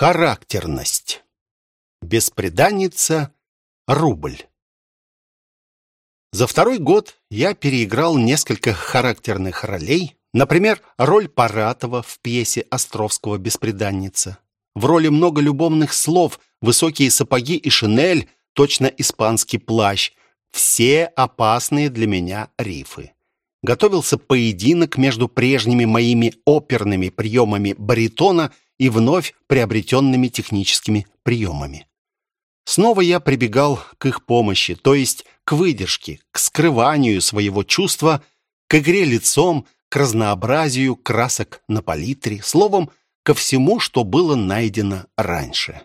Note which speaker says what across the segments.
Speaker 1: Характерность. Беспреданница. Рубль. За второй год я переиграл несколько характерных ролей, например, роль Паратова в пьесе Островского «Беспреданница». В роли много любовных слов, высокие сапоги и шинель, точно испанский плащ. Все опасные для меня рифы. Готовился поединок между прежними моими оперными приемами баритона и вновь приобретенными техническими приемами. Снова я прибегал к их помощи, то есть к выдержке, к скрыванию своего чувства, к игре лицом, к разнообразию красок на палитре, словом, ко всему, что было найдено раньше.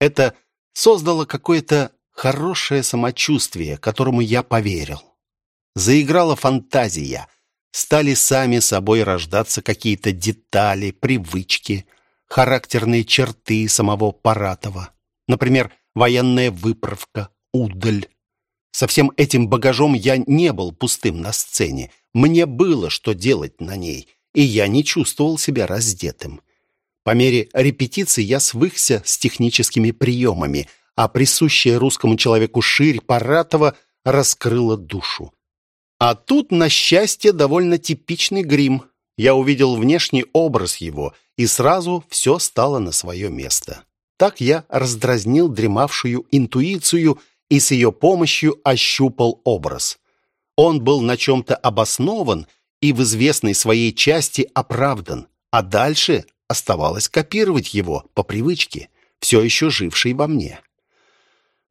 Speaker 1: Это создало какое-то хорошее самочувствие, которому я поверил. Заиграла фантазия, стали сами собой рождаться какие-то детали, привычки, характерные черты самого Паратова. Например, военная выправка, удаль. Со всем этим багажом я не был пустым на сцене. Мне было что делать на ней, и я не чувствовал себя раздетым. По мере репетиции я свыкся с техническими приемами, а присущая русскому человеку ширь Паратова раскрыла душу. А тут, на счастье, довольно типичный грим. Я увидел внешний образ его, и сразу все стало на свое место. Так я раздразнил дремавшую интуицию и с ее помощью ощупал образ. Он был на чем-то обоснован и в известной своей части оправдан, а дальше оставалось копировать его по привычке, все еще жившей во мне.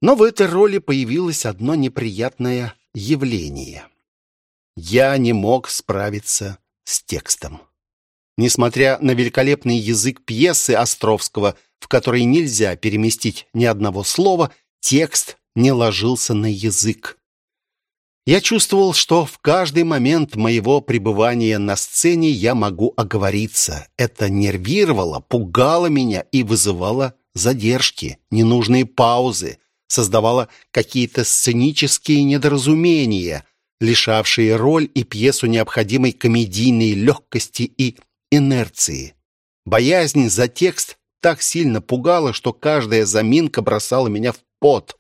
Speaker 1: Но в этой роли появилось одно неприятное явление. Я не мог справиться с текстом. Несмотря на великолепный язык пьесы Островского, в которой нельзя переместить ни одного слова, текст не ложился на язык. Я чувствовал, что в каждый момент моего пребывания на сцене я могу оговориться. Это нервировало, пугало меня и вызывало задержки, ненужные паузы, создавало какие-то сценические недоразумения, лишавшие роль и пьесу необходимой комедийной легкости и инерции. Боязнь за текст так сильно пугала, что каждая заминка бросала меня в пот.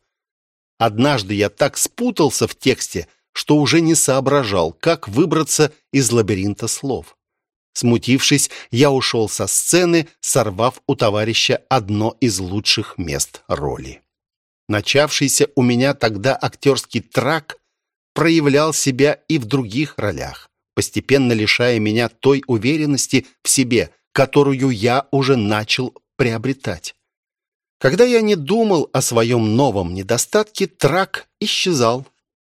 Speaker 1: Однажды я так спутался в тексте, что уже не соображал, как выбраться из лабиринта слов. Смутившись, я ушел со сцены, сорвав у товарища одно из лучших мест роли. Начавшийся у меня тогда актерский трак проявлял себя и в других ролях постепенно лишая меня той уверенности в себе, которую я уже начал приобретать. Когда я не думал о своем новом недостатке, трак исчезал.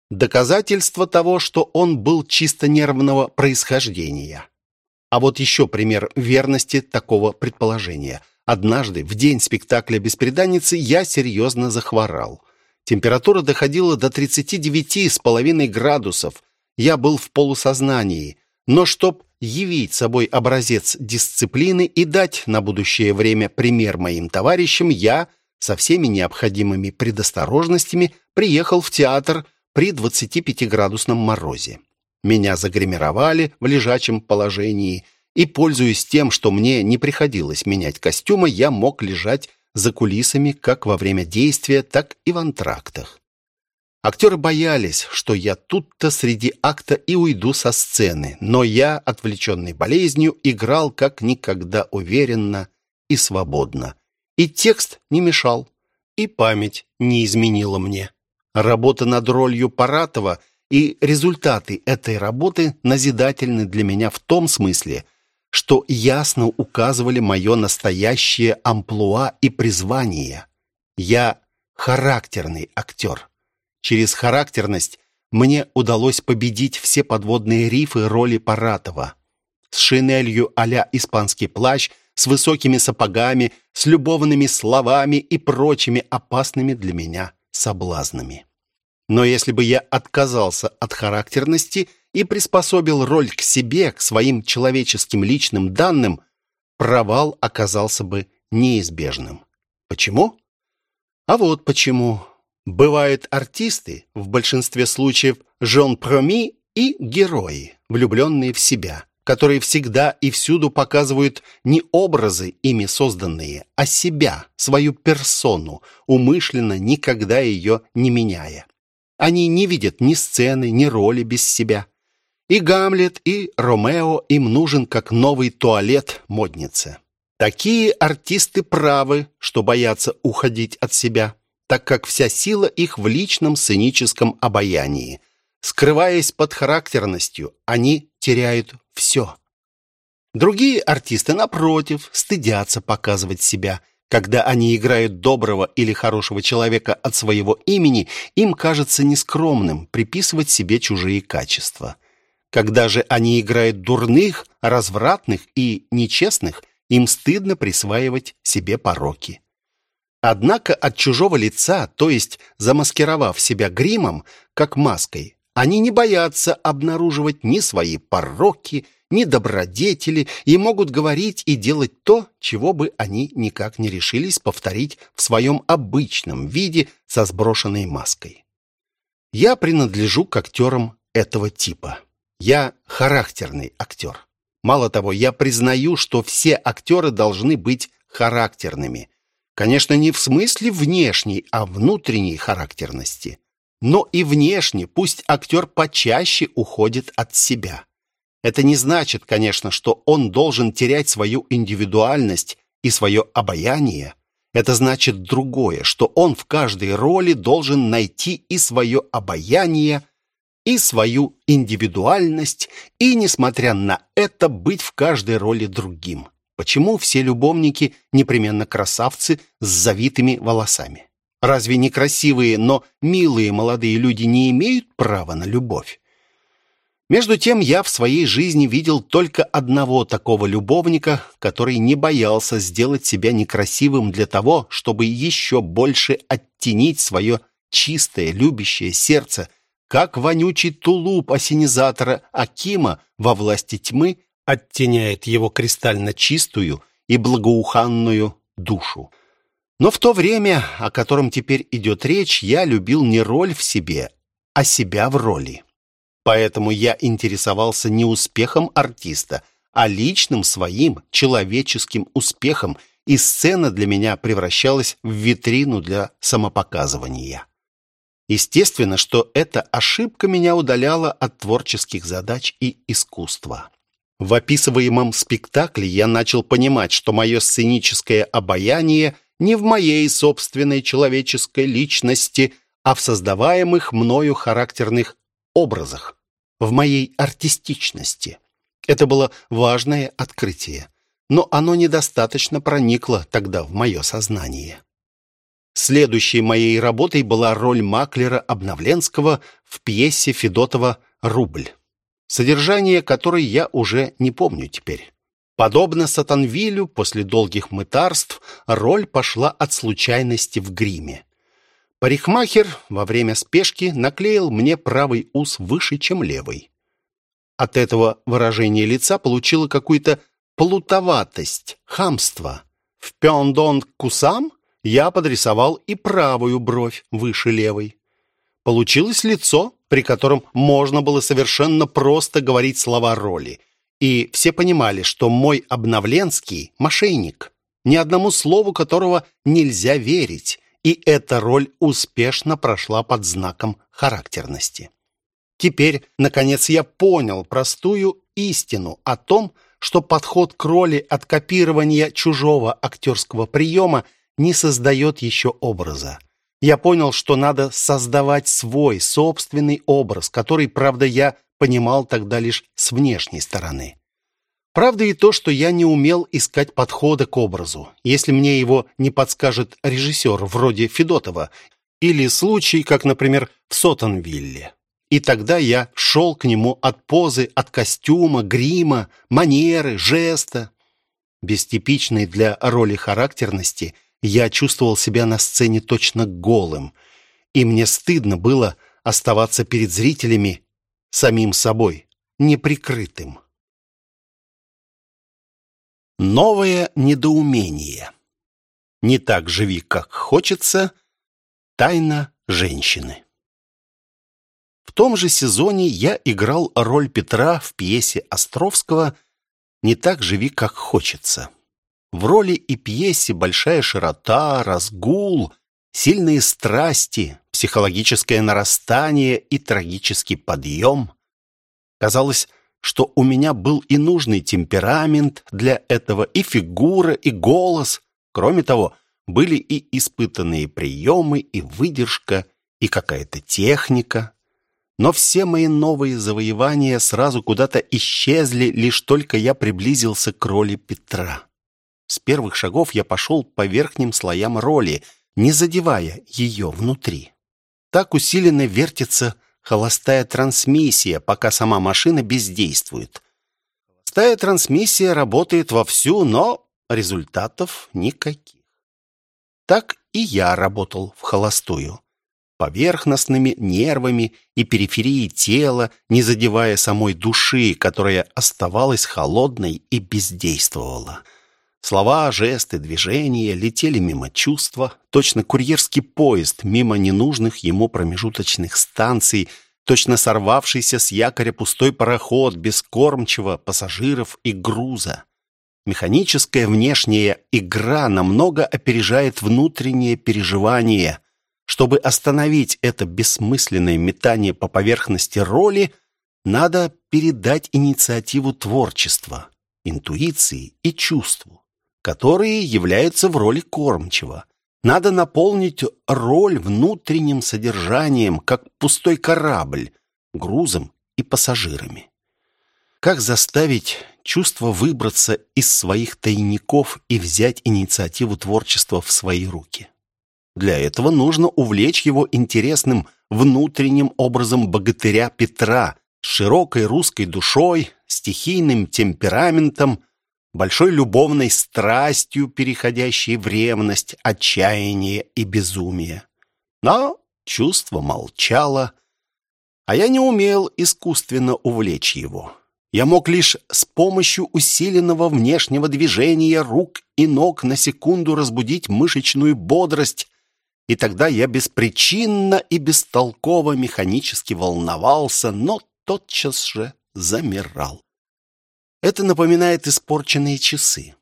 Speaker 1: Доказательство того, что он был чисто нервного происхождения. А вот еще пример верности такого предположения. Однажды, в день спектакля «Беспреданницы», я серьезно захворал. Температура доходила до 39,5 градусов, я был в полусознании, но чтоб явить собой образец дисциплины и дать на будущее время пример моим товарищам, я со всеми необходимыми предосторожностями приехал в театр при 25-градусном морозе. Меня загримировали в лежачем положении, и, пользуясь тем, что мне не приходилось менять костюма, я мог лежать за кулисами как во время действия, так и в антрактах. Актеры боялись, что я тут-то среди акта и уйду со сцены, но я, отвлеченный болезнью, играл как никогда уверенно и свободно. И текст не мешал, и память не изменила мне. Работа над ролью Паратова и результаты этой работы назидательны для меня в том смысле, что ясно указывали мое настоящее амплуа и призвание. Я характерный актер. Через характерность мне удалось победить все подводные рифы роли Паратова. С шинелью а испанский плащ, с высокими сапогами, с любовными словами и прочими опасными для меня соблазнами. Но если бы я отказался от характерности и приспособил роль к себе, к своим человеческим личным данным, провал оказался бы неизбежным. Почему? А вот почему. Бывают артисты, в большинстве случаев Жон Проми и герои, влюбленные в себя. которые всегда и всюду показывают не образы, ими созданные, а себя, свою персону, умышленно никогда ее не меняя. Они не видят ни сцены, ни роли без себя. И Гамлет, и Ромео им нужен как новый туалет моднице. Такие артисты правы, что боятся уходить от себя, так как вся сила их в личном сценическом обаянии. Скрываясь под характерностью, они теряют все. Другие артисты, напротив, стыдятся показывать себя. Когда они играют доброго или хорошего человека от своего имени, им кажется нескромным приписывать себе чужие качества. Когда же они играют дурных, развратных и нечестных, им стыдно присваивать себе пороки. Однако от чужого лица, то есть замаскировав себя гримом, как маской, они не боятся обнаруживать ни свои пороки, ни добродетели и могут говорить и делать то, чего бы они никак не решились повторить в своем обычном виде со сброшенной маской. Я принадлежу к актерам этого типа. Я характерный актер. Мало того, я признаю, что все актеры должны быть характерными. Конечно, не в смысле внешней, а внутренней характерности. Но и внешне пусть актер почаще уходит от себя. Это не значит, конечно, что он должен терять свою индивидуальность и свое обаяние. Это значит другое, что он в каждой роли должен найти и свое обаяние, и свою индивидуальность, и, несмотря на это, быть в каждой роли другим. Почему все любовники непременно красавцы с завитыми волосами? Разве не красивые, но милые молодые люди не имеют права на любовь? Между тем я в своей жизни видел только одного такого любовника, который не боялся сделать себя некрасивым для того, чтобы еще больше оттенить свое чистое, любящее сердце, как вонючий тулуп осенизатора Акима во власти тьмы оттеняет его кристально чистую и благоуханную душу. Но в то время, о котором теперь идет речь, я любил не роль в себе, а себя в роли. Поэтому я интересовался не успехом артиста, а личным своим человеческим успехом, и сцена для меня превращалась в витрину для самопоказывания. Естественно, что эта ошибка меня удаляла от творческих задач и искусства. В описываемом спектакле я начал понимать, что мое сценическое обаяние не в моей собственной человеческой личности, а в создаваемых мною характерных образах, в моей артистичности. Это было важное открытие, но оно недостаточно проникло тогда в мое сознание. Следующей моей работой была роль маклера Обновленского в пьесе Федотова «Рубль», содержание которой я уже не помню теперь. Подобно Сатанвилю, после долгих мытарств роль пошла от случайности в гриме. Парикмахер во время спешки наклеил мне правый ус выше, чем левый. От этого выражение лица получило какую-то плутоватость, хамство. В пёндон кусам я подрисовал и правую бровь выше левой. Получилось лицо, при котором можно было совершенно просто говорить слова роли – и все понимали, что мой Обновленский — мошенник, ни одному слову которого нельзя верить, и эта роль успешно прошла под знаком характерности. Теперь, наконец, я понял простую истину о том, что подход к роли от копирования чужого актерского приема не создает еще образа. Я понял, что надо создавать свой собственный образ, который, правда, я понимал тогда лишь с внешней стороны. Правда и то, что я не умел искать подхода к образу, если мне его не подскажет режиссер вроде Федотова или случай, как, например, в Сотонвилле. И тогда я шел к нему от позы, от костюма, грима, манеры, жеста. Без типичной для роли характерности я чувствовал себя на сцене точно голым, и мне стыдно было оставаться перед зрителями самим собой, неприкрытым. Новое недоумение. Не так живи, как хочется. Тайна женщины. В том же сезоне я играл роль Петра в пьесе Островского «Не так живи, как хочется». В роли и пьесе большая широта, разгул, сильные страсти, психологическое нарастание и трагический подъем. Казалось, что у меня был и нужный темперамент для этого, и фигура, и голос. Кроме того, были и испытанные приемы, и выдержка, и какая-то техника. Но все мои новые завоевания сразу куда-то исчезли, лишь только я приблизился к роли Петра. С первых шагов я пошел по верхним слоям роли, не задевая ее внутри. Так усиленно вертится холостая трансмиссия, пока сама машина бездействует. Холостая трансмиссия работает вовсю, но результатов никаких. Так и я работал в холостую. Поверхностными нервами и периферией тела, не задевая самой души, которая оставалась холодной и бездействовала. Слова, жесты, движения летели мимо чувства, точно курьерский поезд мимо ненужных ему промежуточных станций, точно сорвавшийся с якоря пустой пароход без кормчего, пассажиров и груза. Механическая внешняя игра намного опережает внутреннее переживание. Чтобы остановить это бессмысленное метание по поверхности роли, надо передать инициативу творчества, интуиции и чувству которые являются в роли кормчего. Надо наполнить роль внутренним содержанием, как пустой корабль, грузом и пассажирами. Как заставить чувство выбраться из своих тайников и взять инициативу творчества в свои руки? Для этого нужно увлечь его интересным внутренним образом богатыря Петра широкой русской душой, стихийным темпераментом, большой любовной страстью, переходящей в ревность, отчаяние и безумие. Но чувство молчало, а я не умел искусственно увлечь его. Я мог лишь с помощью усиленного внешнего движения рук и ног на секунду разбудить мышечную бодрость, и тогда я беспричинно и бестолково механически волновался, но тотчас же замирал. Это напоминает испорченные часы.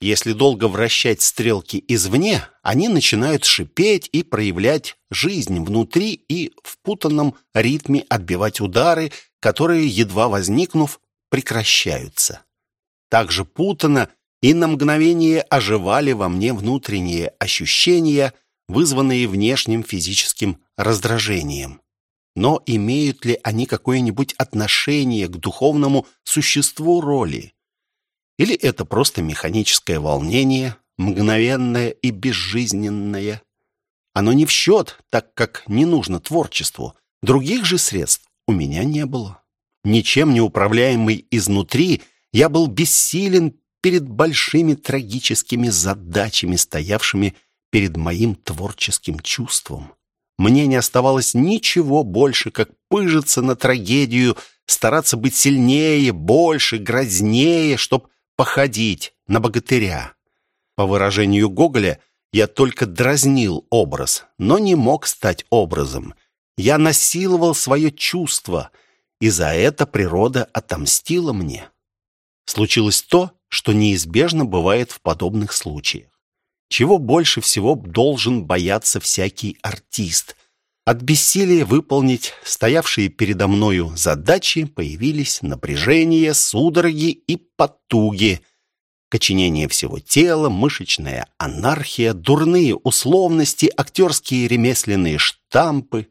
Speaker 1: Если долго вращать стрелки извне, они начинают шипеть и проявлять жизнь внутри и в путанном ритме отбивать удары, которые, едва возникнув, прекращаются. Также путано и на мгновение оживали во мне внутренние ощущения, вызванные внешним физическим раздражением. Но имеют ли они какое-нибудь отношение к духовному существу роли? Или это просто механическое волнение, мгновенное и безжизненное? Оно не в счет, так как не нужно творчеству. Других же средств у меня не было. Ничем не управляемый изнутри, я был бессилен перед большими трагическими задачами, стоявшими перед моим творческим чувством. Мне не оставалось ничего больше, как пыжиться на трагедию, стараться быть сильнее, больше, грознее, чтоб походить на богатыря. По выражению Гоголя, я только дразнил образ, но не мог стать образом. Я насиловал свое чувство, и за это природа отомстила мне. Случилось то, что неизбежно бывает в подобных случаях чего больше всего должен бояться всякий артист. От бессилия выполнить стоявшие передо мною задачи появились напряжение, судороги и потуги, коченение всего тела, мышечная анархия, дурные условности, актерские ремесленные штампы.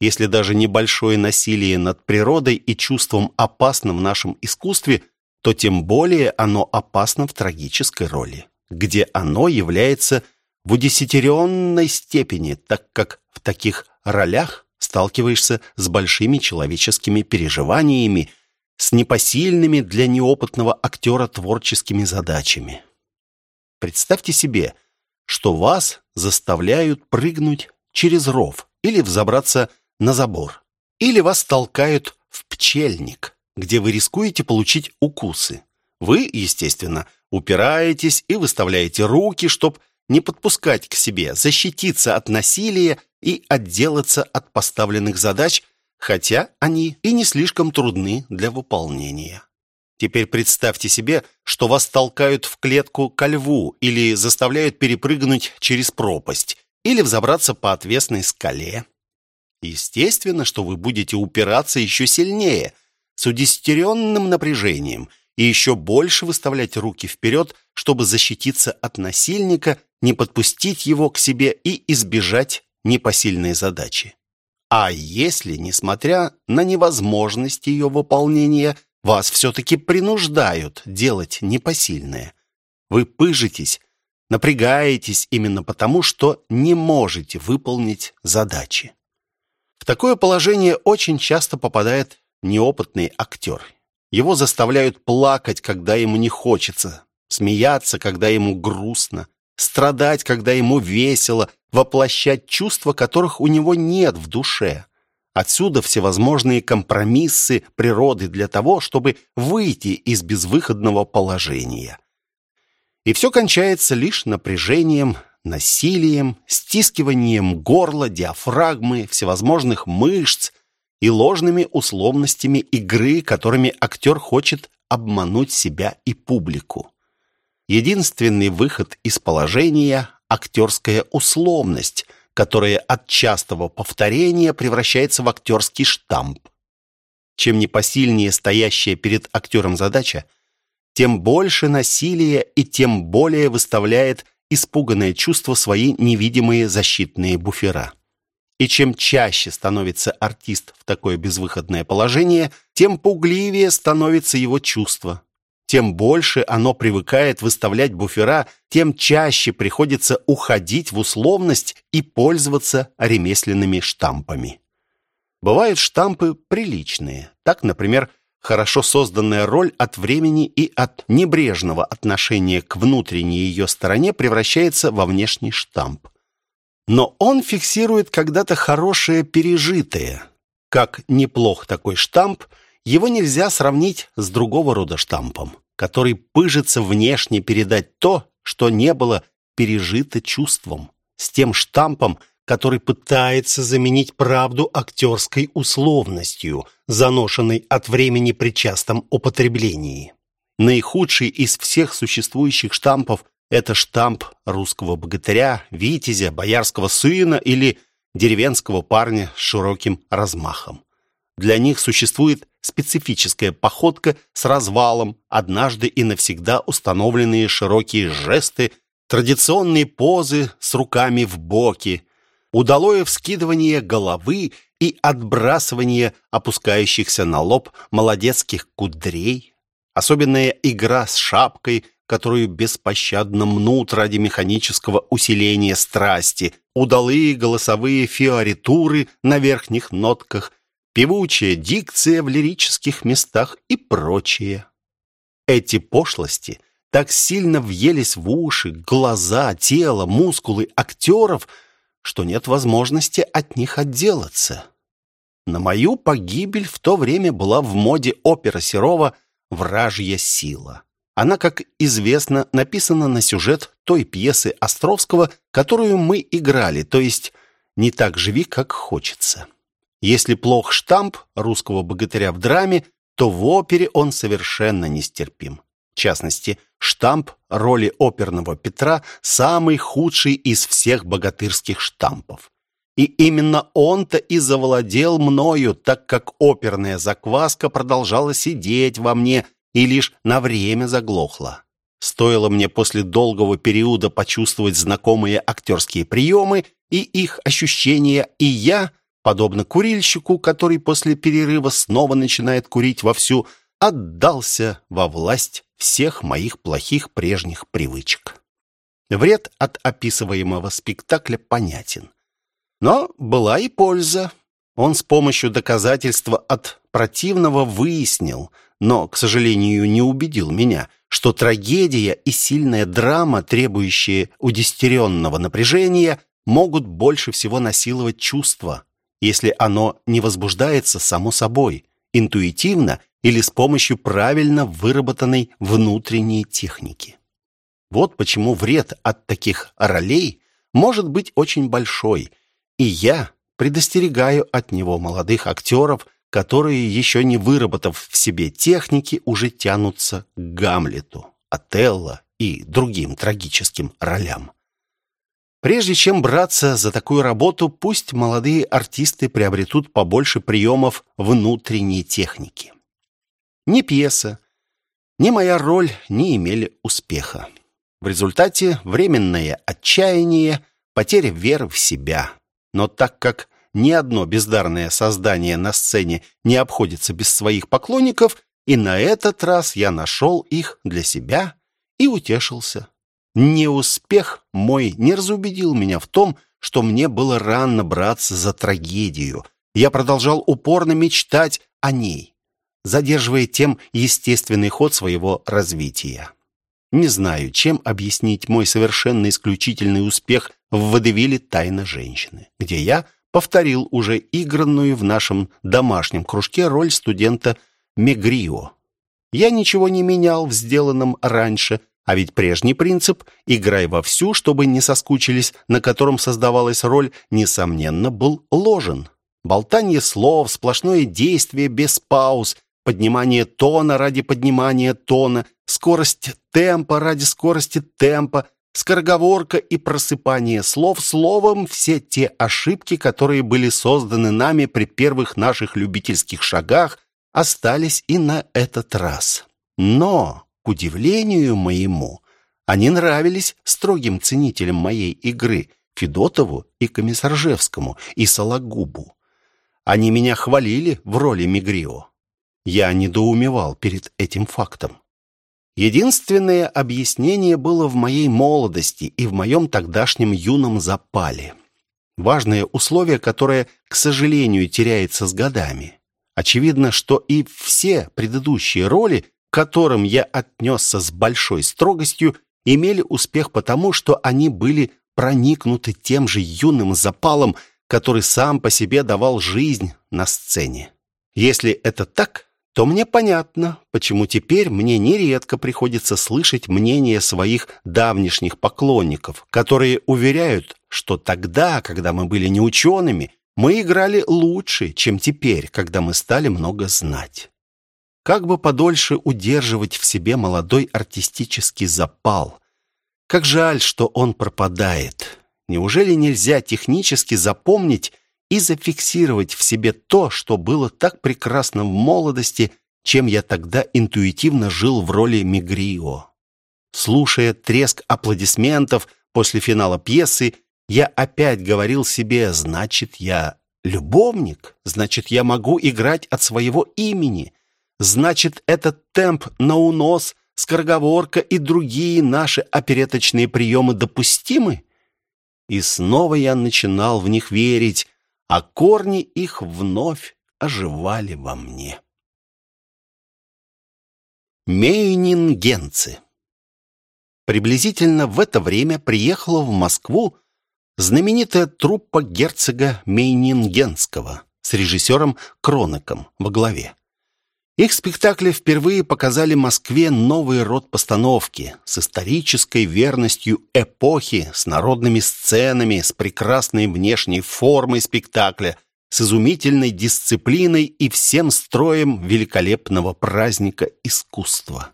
Speaker 1: Если даже небольшое насилие над природой и чувством опасно в нашем искусстве, то тем более оно опасно в трагической роли где оно является в удесятеренной степени, так как в таких ролях сталкиваешься с большими человеческими переживаниями, с непосильными для неопытного актера творческими задачами. Представьте себе, что вас заставляют прыгнуть через ров или взобраться на забор, или вас толкают в пчельник, где вы рискуете получить укусы. Вы, естественно, упираетесь и выставляете руки, чтобы не подпускать к себе, защититься от насилия и отделаться от поставленных задач, хотя они и не слишком трудны для выполнения. Теперь представьте себе, что вас толкают в клетку ко льву или заставляют перепрыгнуть через пропасть или взобраться по отвесной скале. Естественно, что вы будете упираться еще сильнее, с удестеренным напряжением, и еще больше выставлять руки вперед, чтобы защититься от насильника, не подпустить его к себе и избежать непосильной задачи. А если, несмотря на невозможность ее выполнения, вас все-таки принуждают делать непосильное? Вы пыжитесь, напрягаетесь именно потому, что не можете выполнить задачи. В такое положение очень часто попадает неопытный актер. Его заставляют плакать, когда ему не хочется, смеяться, когда ему грустно, страдать, когда ему весело, воплощать чувства, которых у него нет в душе. Отсюда всевозможные компромиссы природы для того, чтобы выйти из безвыходного положения. И все кончается лишь напряжением, насилием, стискиванием горла, диафрагмы, всевозможных мышц и ложными условностями игры, которыми актер хочет обмануть себя и публику. Единственный выход из положения – актерская условность, которая от частого повторения превращается в актерский штамп. Чем непосильнее стоящая перед актером задача, тем больше насилия и тем более выставляет испуганное чувство свои невидимые защитные буфера. И чем чаще становится артист в такое безвыходное положение, тем пугливее становится его чувство. Тем больше оно привыкает выставлять буфера, тем чаще приходится уходить в условность и пользоваться ремесленными штампами. Бывают штампы приличные. Так, например, хорошо созданная роль от времени и от небрежного отношения к внутренней ее стороне превращается во внешний штамп. Но он фиксирует когда-то хорошее пережитое. Как неплох такой штамп – его нельзя сравнить с другого рода штампом, который пыжится внешне передать то, что не было пережито чувством, с тем штампом, который пытается заменить правду актерской условностью, заношенной от времени при частом употреблении. Наихудший из всех существующих штампов – это штамп русского богатыря, витязя, боярского сына или деревенского парня с широким размахом. Для них существует специфическая походка с развалом, однажды и навсегда установленные широкие жесты, традиционные позы с руками в боки, удалое вскидывание головы и отбрасывание опускающихся на лоб молодецких кудрей, особенная игра с шапкой, которую беспощадно мнут ради механического усиления страсти, удалые голосовые фиоритуры на верхних нотках, певучая дикция в лирических местах и прочее. Эти пошлости так сильно въелись в уши, глаза, тело, мускулы актеров, что нет возможности от них отделаться. На мою погибель в то время была в моде опера Серова «Вражья сила». Она, как известно, написана на сюжет той пьесы Островского, которую мы играли, то есть «Не так живи, как хочется». Если плох штамп русского богатыря в драме, то в опере он совершенно нестерпим. В частности, штамп роли оперного Петра самый худший из всех богатырских штампов. И именно он-то и завладел мною, так как оперная закваска продолжала сидеть во мне и лишь на время заглохла. Стоило мне после долгого периода почувствовать знакомые актерские приемы и их ощущения, и я – подобно курильщику, который после перерыва снова начинает курить вовсю, отдался во власть всех моих плохих прежних привычек. Вред от описываемого спектакля понятен. Но была и польза. Он с помощью доказательства от противного выяснил, но, к сожалению, не убедил меня, что трагедия и сильная драма, требующие удестеренного напряжения, могут больше всего насиловать чувства, если оно не возбуждается само собой, интуитивно или с помощью правильно выработанной внутренней техники. Вот почему вред от таких ролей может быть очень большой, и я предостерегаю от него молодых актеров, которые, еще не выработав в себе техники, уже тянутся к Гамлету, Отелло и другим трагическим ролям. Прежде чем браться за такую работу, пусть молодые артисты приобретут побольше приемов внутренней техники. Ни пьеса, ни моя роль не имели успеха. В результате временное отчаяние, потеря веры в себя. Но так как ни одно бездарное создание на сцене не обходится без своих поклонников, и на этот раз я нашел их для себя и утешился. Неуспех мой не разубедил меня в том, что мне было рано браться за трагедию. Я продолжал упорно мечтать о ней, задерживая тем естественный ход своего развития. Не знаю, чем объяснить мой совершенно исключительный успех в водевиле «Тайна женщины», где я повторил уже игранную в нашем домашнем кружке роль студента Мегрио. Я ничего не менял в сделанном раньше, а ведь прежний принцип «играй вовсю, чтобы не соскучились», на котором создавалась роль, несомненно, был ложен. Болтание слов, сплошное действие без пауз, поднимание тона ради поднимания тона, скорость темпа ради скорости темпа, скороговорка и просыпание слов словом все те ошибки, которые были созданы нами при первых наших любительских шагах, остались и на этот раз. Но к удивлению моему, они нравились строгим ценителям моей игры, Федотову и Комиссаржевскому, и Сологубу. Они меня хвалили в роли Мигрио. Я недоумевал перед этим фактом. Единственное объяснение было в моей молодости и в моем тогдашнем юном запале. Важное условие, которое, к сожалению, теряется с годами. Очевидно, что и все предыдущие роли которым я отнесся с большой строгостью, имели успех потому, что они были проникнуты тем же юным запалом, который сам по себе давал жизнь на сцене. Если это так, то мне понятно, почему теперь мне нередко приходится слышать мнение своих давнишних поклонников, которые уверяют, что тогда, когда мы были не учеными, мы играли лучше, чем теперь, когда мы стали много знать. Как бы подольше удерживать в себе молодой артистический запал. Как жаль, что он пропадает. Неужели нельзя технически запомнить и зафиксировать в себе то, что было так прекрасно в молодости, чем я тогда интуитивно жил в роли Мигрио? Слушая треск аплодисментов после финала пьесы, я опять говорил себе, значит, я любовник, значит, я могу играть от своего имени, Значит, этот темп на унос, скороговорка и другие наши опереточные приемы допустимы? И снова я начинал в них верить, а корни их вновь оживали во мне. Мейнингенцы Приблизительно в это время приехала в Москву знаменитая труппа герцога Мейнингенского с режиссером Кронеком во главе. Их спектакли впервые показали Москве новый род постановки с исторической верностью эпохи, с народными сценами, с прекрасной внешней формой спектакля, с изумительной дисциплиной и всем строем великолепного праздника искусства.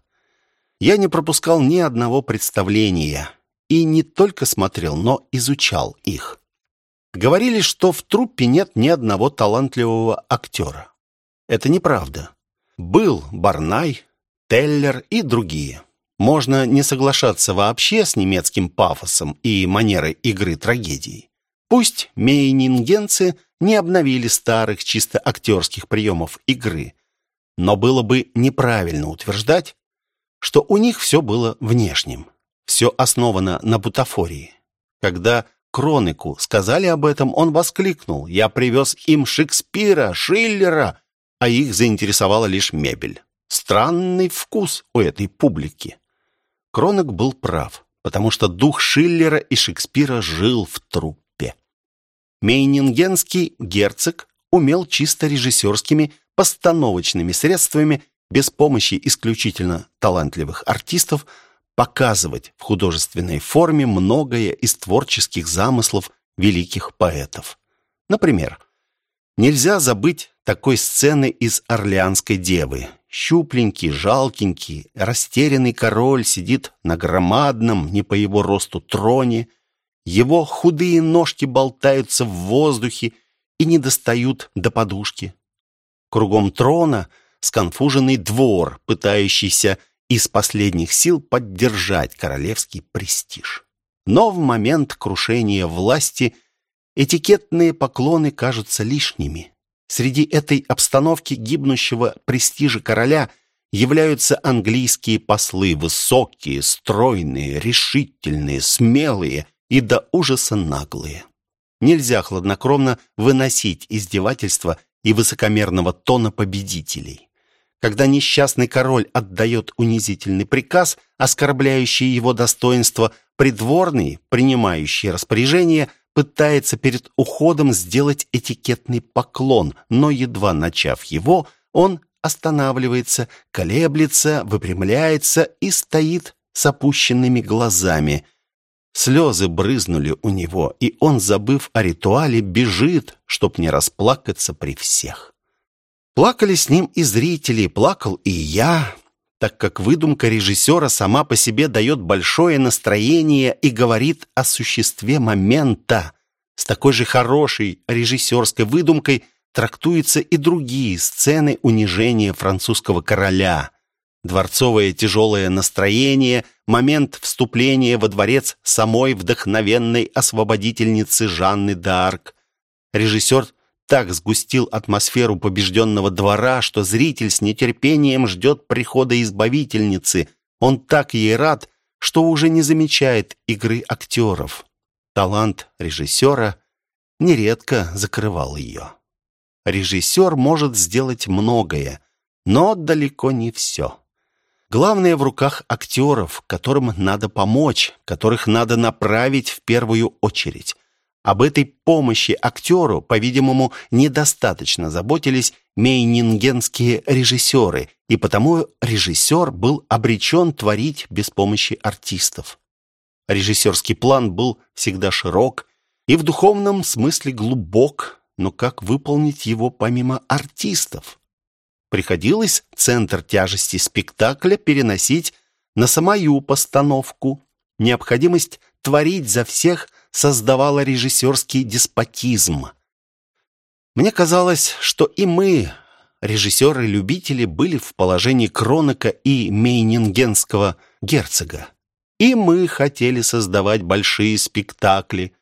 Speaker 1: Я не пропускал ни одного представления и не только смотрел, но изучал их. Говорили, что в труппе нет ни одного талантливого актера. Это неправда. Был Барнай, Теллер и другие. Можно не соглашаться вообще с немецким пафосом и манерой игры трагедии. Пусть мейнингенцы не обновили старых чисто актерских приемов игры, но было бы неправильно утверждать, что у них все было внешним. Все основано на бутафории. Когда Кронику сказали об этом, он воскликнул «Я привез им Шекспира, Шиллера, а их заинтересовала лишь мебель. Странный вкус у этой публики. Кронок был прав, потому что дух Шиллера и Шекспира жил в труппе. Мейнингенский герцог умел чисто режиссерскими постановочными средствами, без помощи исключительно талантливых артистов, показывать в художественной форме многое из творческих замыслов великих поэтов. Например, нельзя забыть такой сцены из «Орлеанской девы». Щупленький, жалкенький, растерянный король сидит на громадном, не по его росту, троне. Его худые ножки болтаются в воздухе и не достают до подушки. Кругом трона сконфуженный двор, пытающийся из последних сил поддержать королевский престиж. Но в момент крушения власти этикетные поклоны кажутся лишними. Среди этой обстановки гибнущего престижа короля являются английские послы, высокие, стройные, решительные, смелые и до ужаса наглые. Нельзя хладнокровно выносить издевательства и высокомерного тона победителей. Когда несчастный король отдает унизительный приказ, оскорбляющий его достоинство, придворный, принимающий распоряжение, пытается перед уходом сделать этикетный поклон, но едва начав его, он останавливается, колеблется, выпрямляется и стоит с опущенными глазами. Слезы брызнули у него, и он, забыв о ритуале, бежит, чтоб не расплакаться при всех. Плакали с ним и зрители, плакал и я, так как выдумка режиссера сама по себе дает большое настроение и говорит о существе момента. С такой же хорошей режиссерской выдумкой трактуются и другие сцены унижения французского короля. Дворцовое тяжелое настроение, момент вступления во дворец самой вдохновенной освободительницы Жанны д'Арк. Режиссер так сгустил атмосферу побежденного двора, что зритель с нетерпением ждет прихода избавительницы. Он так ей рад, что уже не замечает игры актеров. Талант режиссера нередко закрывал ее. Режиссер может сделать многое, но далеко не все. Главное в руках актеров, которым надо помочь, которых надо направить в первую очередь. Об этой помощи актеру, по-видимому, недостаточно заботились мейнингенские режиссеры, и потому режиссер был обречен творить без помощи артистов. Режиссерский план был всегда широк и в духовном смысле глубок, но как выполнить его помимо артистов? Приходилось центр тяжести спектакля переносить на самую постановку. Необходимость творить за всех – создавала режиссерский деспотизм. Мне казалось, что и мы, режиссеры-любители, были в положении Кронака и Мейнингенского герцога. И мы хотели создавать большие спектакли,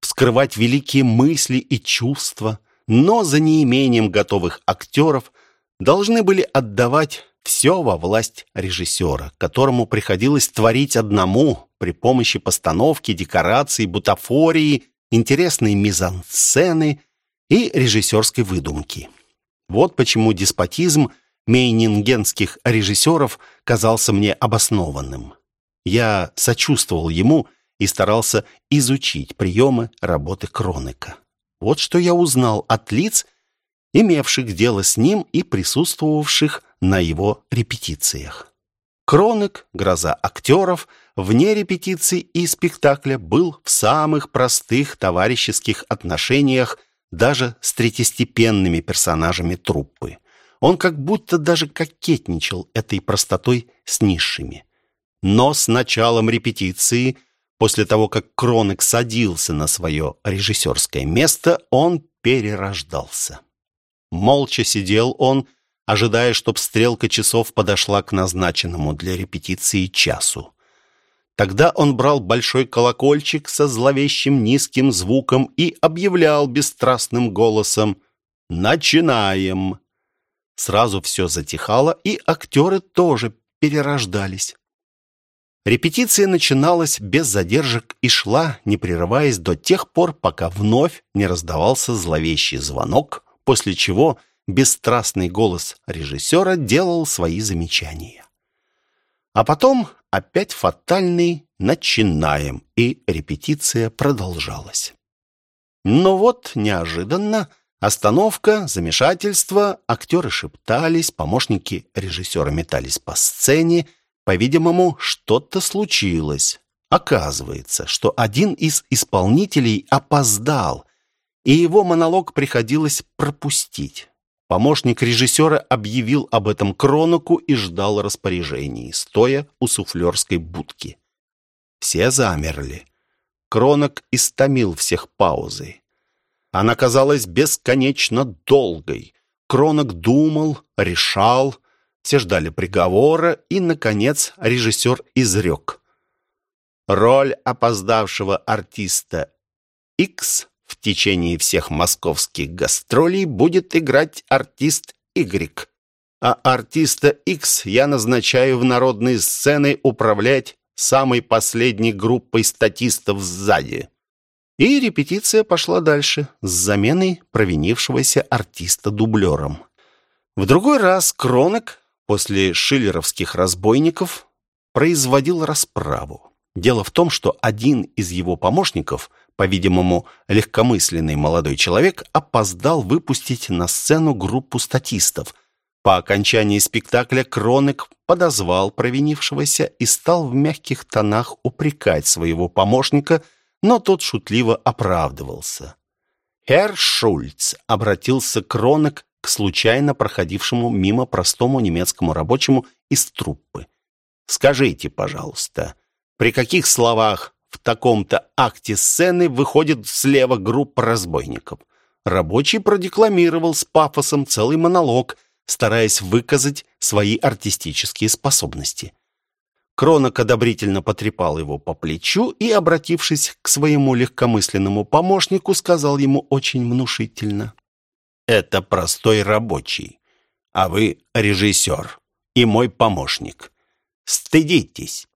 Speaker 1: вскрывать великие мысли и чувства, но за неимением готовых актеров должны были отдавать все во власть режиссера, которому приходилось творить одному при помощи постановки, декораций, бутафории, интересной мизансцены и режиссерской выдумки. Вот почему деспотизм мейнингенских режиссеров казался мне обоснованным. Я сочувствовал ему и старался изучить приемы работы Кронека. Вот что я узнал от лиц, имевших дело с ним и присутствовавших на его репетициях. Кронек, гроза актеров, вне репетиций и спектакля был в самых простых товарищеских отношениях даже с третьестепенными персонажами труппы. Он как будто даже кокетничал этой простотой с низшими. Но с началом репетиции, после того, как Кронек садился на свое режиссерское место, он перерождался. Молча сидел он, ожидая, чтоб стрелка часов подошла к назначенному для репетиции часу. Тогда он брал большой колокольчик со зловещим низким звуком и объявлял бесстрастным голосом «Начинаем!». Сразу все затихало, и актеры тоже перерождались. Репетиция начиналась без задержек и шла, не прерываясь до тех пор, пока вновь не раздавался зловещий звонок, после чего бесстрастный голос режиссера делал свои замечания. А потом опять фатальный «начинаем», и репетиция продолжалась. Но вот неожиданно остановка, замешательство, актеры шептались, помощники режиссера метались по сцене, по-видимому, что-то случилось. Оказывается, что один из исполнителей опоздал, и его монолог приходилось пропустить. Помощник режиссера объявил об этом Кроноку и ждал распоряжений, стоя у суфлерской будки. Все замерли. Кронок истомил всех паузой. Она казалась бесконечно долгой. Кронок думал, решал, все ждали приговора, и, наконец, режиссер изрек. Роль опоздавшего артиста X в течение всех московских гастролей будет играть артист Y, а артиста X я назначаю в народные сцены управлять самой последней группой статистов сзади. И репетиция пошла дальше с заменой провинившегося артиста дублером. В другой раз Кронек после шиллеровских разбойников производил расправу. Дело в том, что один из его помощников, по-видимому, легкомысленный молодой человек, опоздал выпустить на сцену группу статистов. По окончании спектакля Кронек подозвал провинившегося и стал в мягких тонах упрекать своего помощника, но тот шутливо оправдывался. «Herr Шульц», — обратился Кронек к случайно проходившему мимо простому немецкому рабочему из труппы. «Скажите, пожалуйста, при каких словах в таком-то акте сцены выходит слева группа разбойников?» Рабочий продекламировал с пафосом целый монолог, стараясь выказать свои артистические способности. Кронок одобрительно потрепал его по плечу и, обратившись к своему легкомысленному помощнику, сказал ему очень внушительно это простой рабочий, а вы режиссер и мой помощник. Стыдитесь.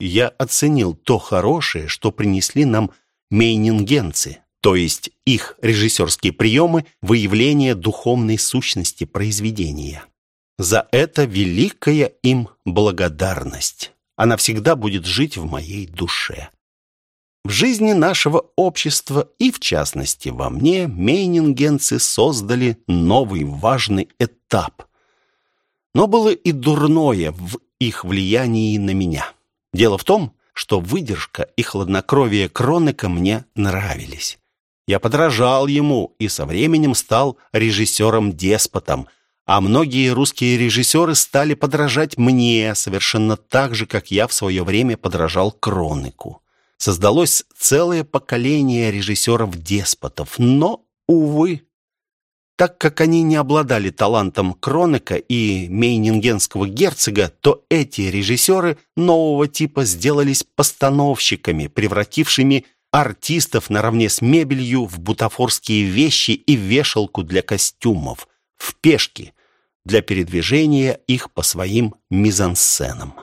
Speaker 1: Я оценил то хорошее, что принесли нам мейнингенцы, то есть их режиссерские приемы выявления духовной сущности произведения. За это великая им благодарность. Она всегда будет жить в моей душе. В жизни нашего общества и, в частности, во мне, мейнингенцы создали новый важный этап. Но было и дурное в их влиянии на меня. Дело в том, что выдержка и хладнокровие Кронека мне нравились. Я подражал ему и со временем стал режиссером-деспотом, а многие русские режиссеры стали подражать мне совершенно так же, как я в свое время подражал Кронику создалось целое поколение режиссеров-деспотов, но, увы, так как они не обладали талантом Кронека и мейнингенского герцога, то эти режиссеры нового типа сделались постановщиками, превратившими артистов наравне с мебелью в бутафорские вещи и вешалку для костюмов, в пешки для передвижения их по своим мизансценам.